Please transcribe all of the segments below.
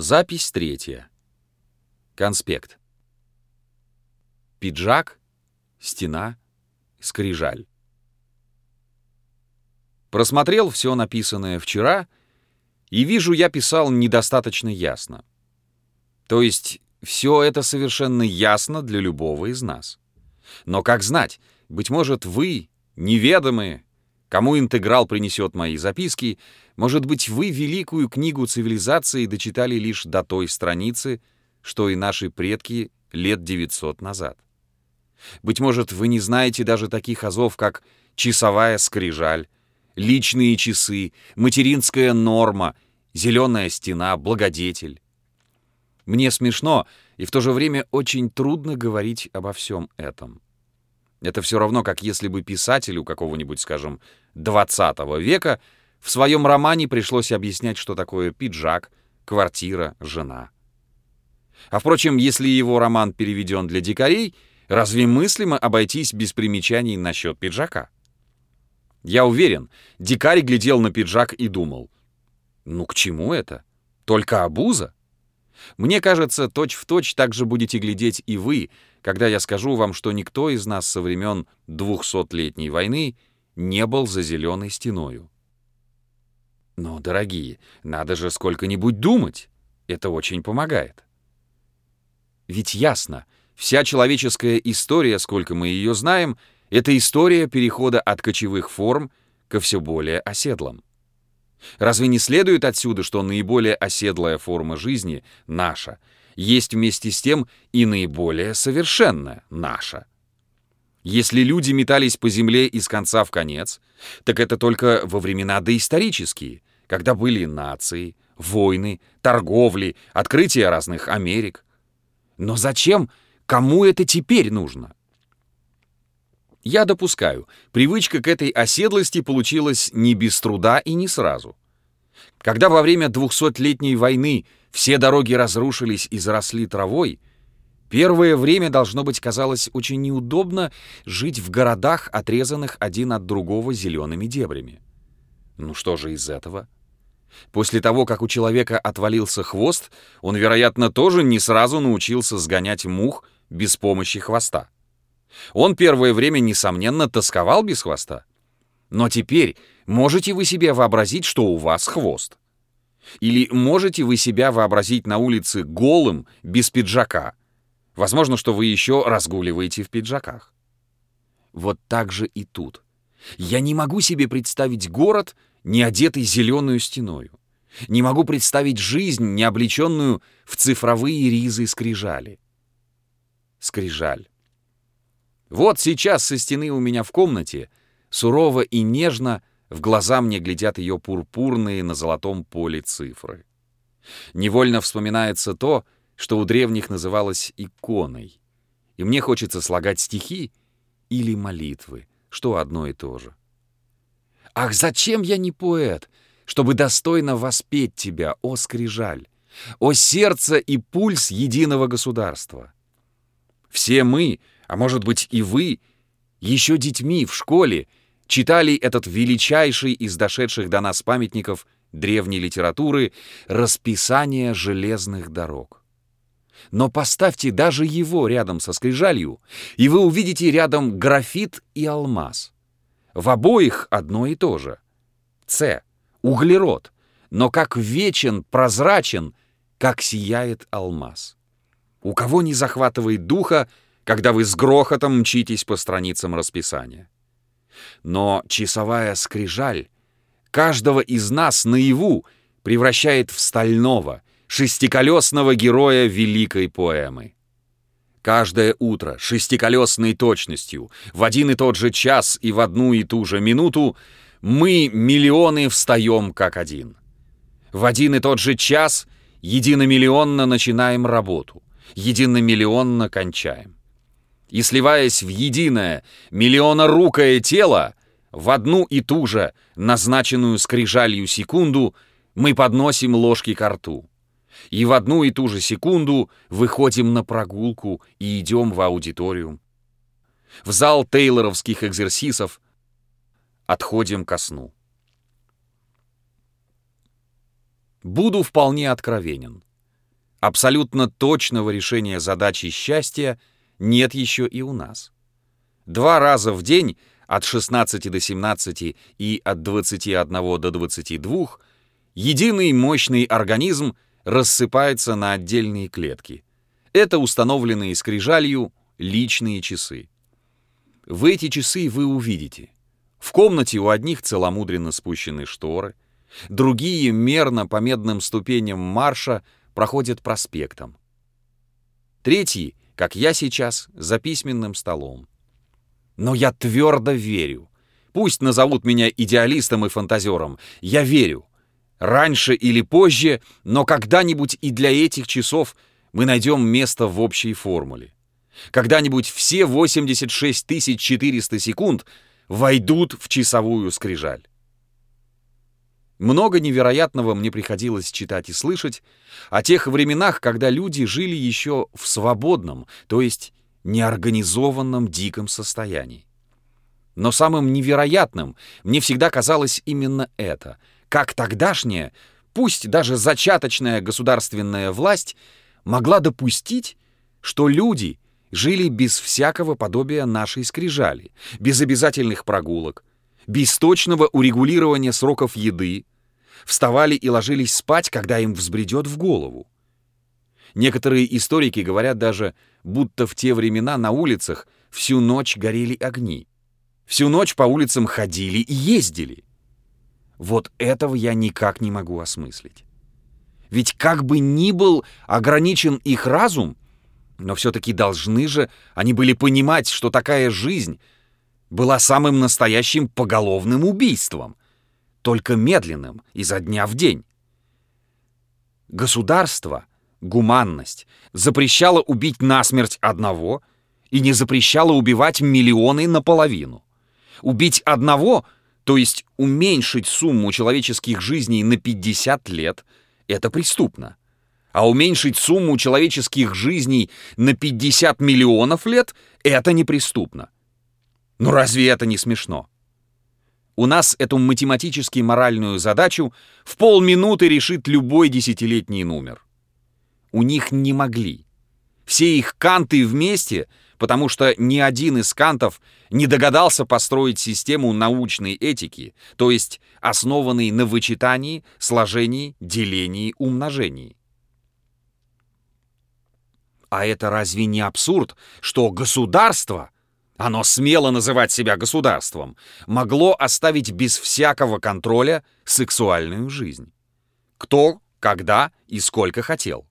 Запись третья. Конспект. Пиджак, стена, скрижаль. Просмотрел все написанное вчера, и вижу, я писал недостаточно ясно. То есть все это совершенно ясно для любого из нас. Но как знать, быть может, вы, неведомые, Кому интеграл принесет мои записки, может быть, вы великую книгу цивилизации дочитали лишь до той страницы, что и наши предки лет 900 назад. Быть может, вы не знаете даже таких азов, как часовая скрижаль, личные часы, материнская норма, зеленая стена, благодетель. Мне смешно и в то же время очень трудно говорить обо всем этом. Это все равно, как если бы писателю какого-нибудь, скажем, 20 века в своем романе пришлось объяснять, что такое пиджак, квартира, жена. А впрочем, если его роман переведен для дикарей, разве мыслимо обойтись без примечаний насчет пиджака? Я уверен, дикарь глядел на пиджак и думал, ну к чему это? Только обуза? Мне кажется, точь-в-точь точь так же будете глядеть и вы, когда я скажу вам, что никто из нас со времен двухсотлетней войны не был за зеленой стеною. Но, дорогие, надо же сколько-нибудь думать. Это очень помогает. Ведь ясно, вся человеческая история, сколько мы ее знаем, это история перехода от кочевых форм ко все более оседлым. Разве не следует отсюда, что наиболее оседлая форма жизни, наша, есть вместе с тем и наиболее совершенная, наша? Если люди метались по земле из конца в конец, так это только во времена доисторические, когда были нации, войны, торговли, открытие разных Америк. Но зачем? Кому это теперь нужно? Я допускаю, привычка к этой оседлости получилась не без труда и не сразу. Когда во время двухсотлетней войны все дороги разрушились и заросли травой, первое время, должно быть, казалось очень неудобно жить в городах, отрезанных один от другого зелеными дебрями. Ну что же из этого? После того, как у человека отвалился хвост, он, вероятно, тоже не сразу научился сгонять мух без помощи хвоста. Он первое время, несомненно, тосковал без хвоста. Но теперь можете вы себе вообразить, что у вас хвост? Или можете вы себя вообразить на улице голым, без пиджака? Возможно, что вы еще разгуливаете в пиджаках. Вот так же и тут. Я не могу себе представить город, не одетый зеленую стеною. Не могу представить жизнь, не облеченную в цифровые ризы скрижали. Скрижаль. Вот сейчас со стены у меня в комнате, сурово и нежно, в глаза мне глядят ее пурпурные на золотом поле цифры. Невольно вспоминается то, что у древних называлось иконой. И мне хочется слагать стихи или молитвы, что одно и то же. Ах, зачем я не поэт, чтобы достойно воспеть тебя, о скрижаль, о сердце и пульс единого государства? Все мы — а может быть и вы, еще детьми в школе, читали этот величайший из дошедших до нас памятников древней литературы «Расписание железных дорог». Но поставьте даже его рядом со скрижалью, и вы увидите рядом графит и алмаз. В обоих одно и то же. С. Углерод. Но как вечен, прозрачен, как сияет алмаз. У кого не захватывает духа, когда вы с грохотом мчитесь по страницам расписания. Но часовая скрижаль каждого из нас наяву превращает в стального, шестиколесного героя великой поэмы. Каждое утро шестиколесной точностью, в один и тот же час и в одну и ту же минуту мы, миллионы, встаем как один. В один и тот же час единомиллионно начинаем работу, единомиллионно кончаем и сливаясь в единое миллионорукое тело, в одну и ту же назначенную скрижалью секунду мы подносим ложки к рту. И в одну и ту же секунду выходим на прогулку и идем в аудиториум. В зал тейлоровских экзерсисов отходим ко сну. Буду вполне откровенен. Абсолютно точного решения задачи счастья нет еще и у нас. Два раза в день от 16 до 17 и от 21 до 22 единый мощный организм рассыпается на отдельные клетки. Это установленные скрижалью личные часы. В эти часы вы увидите. В комнате у одних целомудренно спущены шторы, другие мерно по медным ступеням марша проходят проспектом. Третьи, как я сейчас, за письменным столом. Но я твердо верю. Пусть назовут меня идеалистом и фантазером. Я верю. Раньше или позже, но когда-нибудь и для этих часов мы найдем место в общей формуле. Когда-нибудь все 86 400 секунд войдут в часовую скрижаль. Много невероятного мне приходилось читать и слышать о тех временах, когда люди жили еще в свободном, то есть неорганизованном диком состоянии. Но самым невероятным мне всегда казалось именно это, как тогдашняя, пусть даже зачаточная государственная власть могла допустить, что люди жили без всякого подобия нашей скрижали, без обязательных прогулок, без точного урегулирования сроков еды, вставали и ложились спать, когда им взбредет в голову. Некоторые историки говорят даже, будто в те времена на улицах всю ночь горели огни. Всю ночь по улицам ходили и ездили. Вот этого я никак не могу осмыслить. Ведь как бы ни был ограничен их разум, но все-таки должны же они были понимать, что такая жизнь была самым настоящим поголовным убийством, только медленным, изо дня в день. Государство, гуманность, запрещало убить насмерть одного и не запрещало убивать миллионы наполовину. Убить одного, то есть уменьшить сумму человеческих жизней на 50 лет, это преступно а уменьшить сумму человеческих жизней на 50 миллионов лет — это неприступно. Но разве это не смешно? У нас эту математически моральную задачу в полминуты решит любой десятилетний номер. У них не могли. Все их канты вместе, потому что ни один из кантов не догадался построить систему научной этики, то есть основанной на вычитании, сложении, делении, умножении. А это разве не абсурд, что государство, оно смело называть себя государством, могло оставить без всякого контроля сексуальную жизнь? Кто, когда и сколько хотел.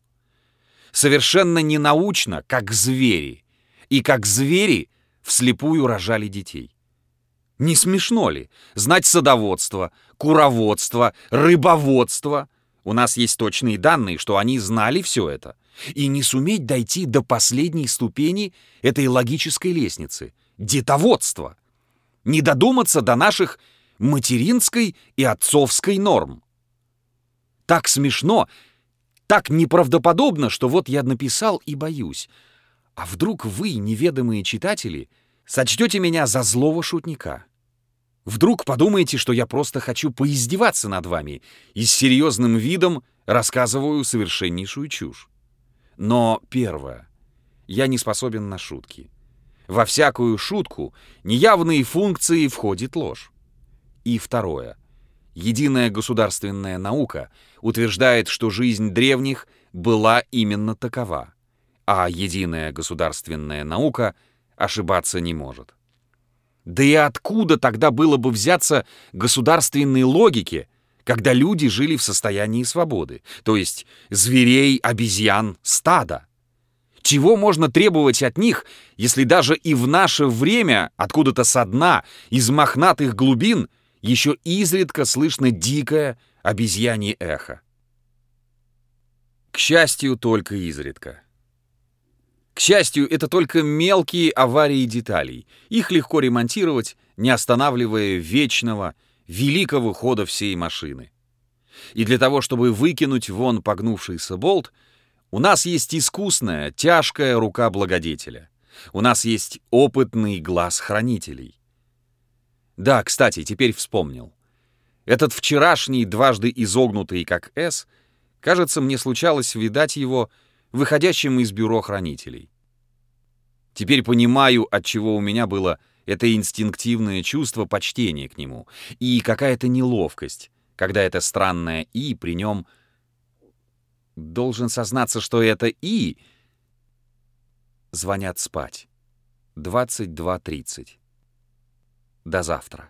Совершенно ненаучно, как звери. И как звери вслепую рожали детей. Не смешно ли знать садоводство, куроводство, рыбоводство? У нас есть точные данные, что они знали все это — и не суметь дойти до последней ступени этой логической лестницы — детоводства, не додуматься до наших материнской и отцовской норм. Так смешно, так неправдоподобно, что вот я написал и боюсь. А вдруг вы, неведомые читатели, сочтете меня за злого шутника? Вдруг подумаете, что я просто хочу поиздеваться над вами и с серьезным видом рассказываю совершеннейшую чушь. Но первое. Я не способен на шутки. Во всякую шутку неявные функции входит ложь. И второе. Единая государственная наука утверждает, что жизнь древних была именно такова, а единая государственная наука ошибаться не может. Да и откуда тогда было бы взяться государственной логике, когда люди жили в состоянии свободы, то есть зверей, обезьян, стада. Чего можно требовать от них, если даже и в наше время, откуда-то со дна, из мохнатых глубин, еще изредка слышно дикое обезьянье эхо? К счастью, только изредка. К счастью, это только мелкие аварии деталей. Их легко ремонтировать, не останавливая вечного, великого хода всей машины. И для того, чтобы выкинуть вон погнувшийся болт, у нас есть искусная, тяжкая рука благодетеля. У нас есть опытный глаз хранителей. Да, кстати, теперь вспомнил. Этот вчерашний, дважды изогнутый, как «С», кажется, мне случалось видать его — выходящим из бюро хранителей. Теперь понимаю, от чего у меня было это инстинктивное чувство почтения к нему и какая-то неловкость, когда это странное «и» при нем должен сознаться, что это «и» звонят спать. 22.30. До завтра.